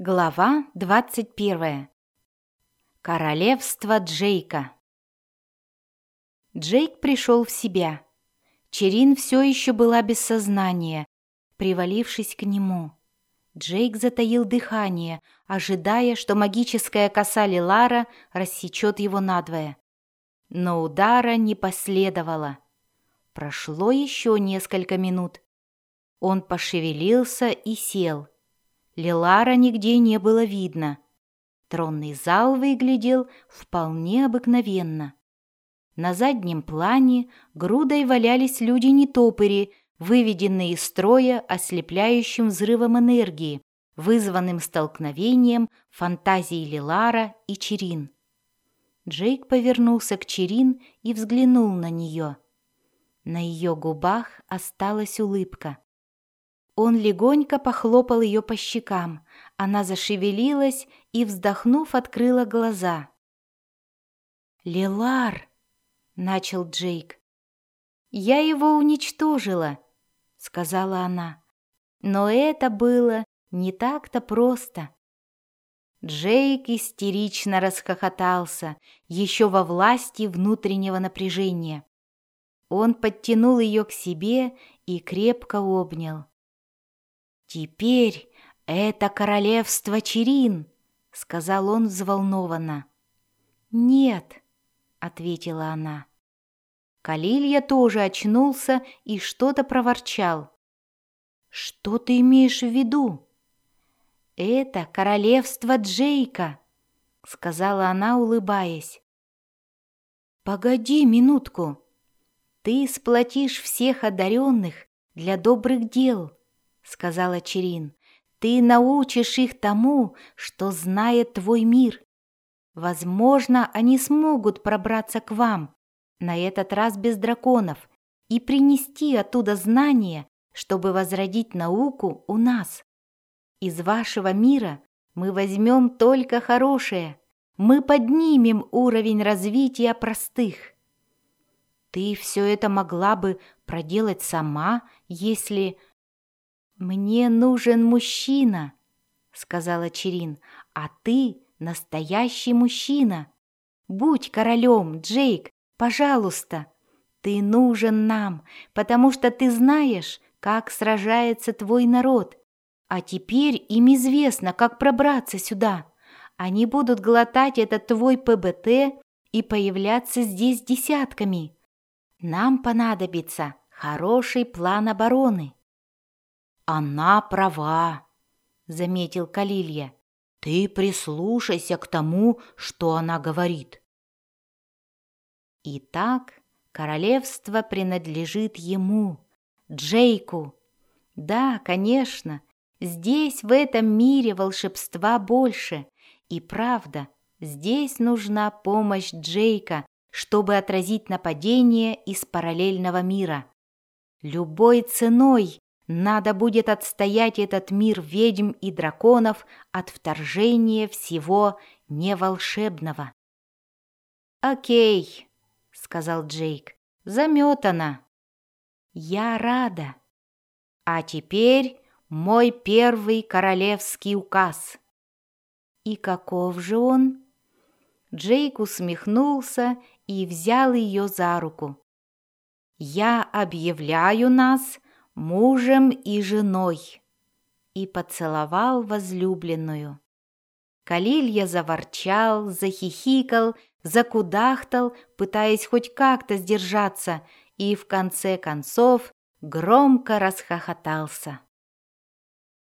Глава 21. Королевство Джейка. Джейк пришел в себя. Черин все еще была без сознания, привалившись к нему. Джейк затаил дыхание, ожидая, что магическая коса Лилара рассечет его надвое. Но удара не последовало. Прошло еще несколько минут. Он пошевелился и сел – Лилара нигде не было видно. Тронный зал выглядел вполне обыкновенно. На заднем плане грудой валялись люди-нетопыри, выведенные из строя ослепляющим взрывом энергии, вызванным столкновением фантазии Лилара и Черин. Джейк повернулся к Черин и взглянул на нее. На ее губах осталась улыбка. Он легонько похлопал ее по щекам. Она зашевелилась и, вздохнув, открыла глаза. «Лилар!» — начал Джейк. «Я его уничтожила», — сказала она. «Но это было не так-то просто». Джейк истерично расхохотался, еще во власти внутреннего напряжения. Он подтянул ее к себе и крепко обнял. «Теперь это королевство Черин», — сказал он взволнованно. «Нет», — ответила она. Калилья тоже очнулся и что-то проворчал. «Что ты имеешь в виду?» «Это королевство Джейка», — сказала она, улыбаясь. «Погоди минутку. Ты сплотишь всех одаренных для добрых дел» сказала Черин. Ты научишь их тому, что знает твой мир. Возможно, они смогут пробраться к вам, на этот раз без драконов, и принести оттуда знания, чтобы возродить науку у нас. Из вашего мира мы возьмем только хорошее. Мы поднимем уровень развития простых. Ты все это могла бы проделать сама, если «Мне нужен мужчина», — сказала Черин, «а ты настоящий мужчина. Будь королем, Джейк, пожалуйста. Ты нужен нам, потому что ты знаешь, как сражается твой народ. А теперь им известно, как пробраться сюда. Они будут глотать этот твой ПБТ и появляться здесь десятками. Нам понадобится хороший план обороны». «Она права», — заметил Калилья. «Ты прислушайся к тому, что она говорит». Итак, королевство принадлежит ему, Джейку. Да, конечно, здесь, в этом мире, волшебства больше. И правда, здесь нужна помощь Джейка, чтобы отразить нападение из параллельного мира. Любой ценой надо будет отстоять этот мир ведьм и драконов от вторжения всего неволшебного. «Окей», — сказал Джейк, — «заметана». «Я рада. А теперь мой первый королевский указ». «И каков же он?» Джейк усмехнулся и взял ее за руку. «Я объявляю нас мужем и женой, и поцеловал возлюбленную. Калилья заворчал, захихикал, закудахтал, пытаясь хоть как-то сдержаться, и в конце концов громко расхохотался.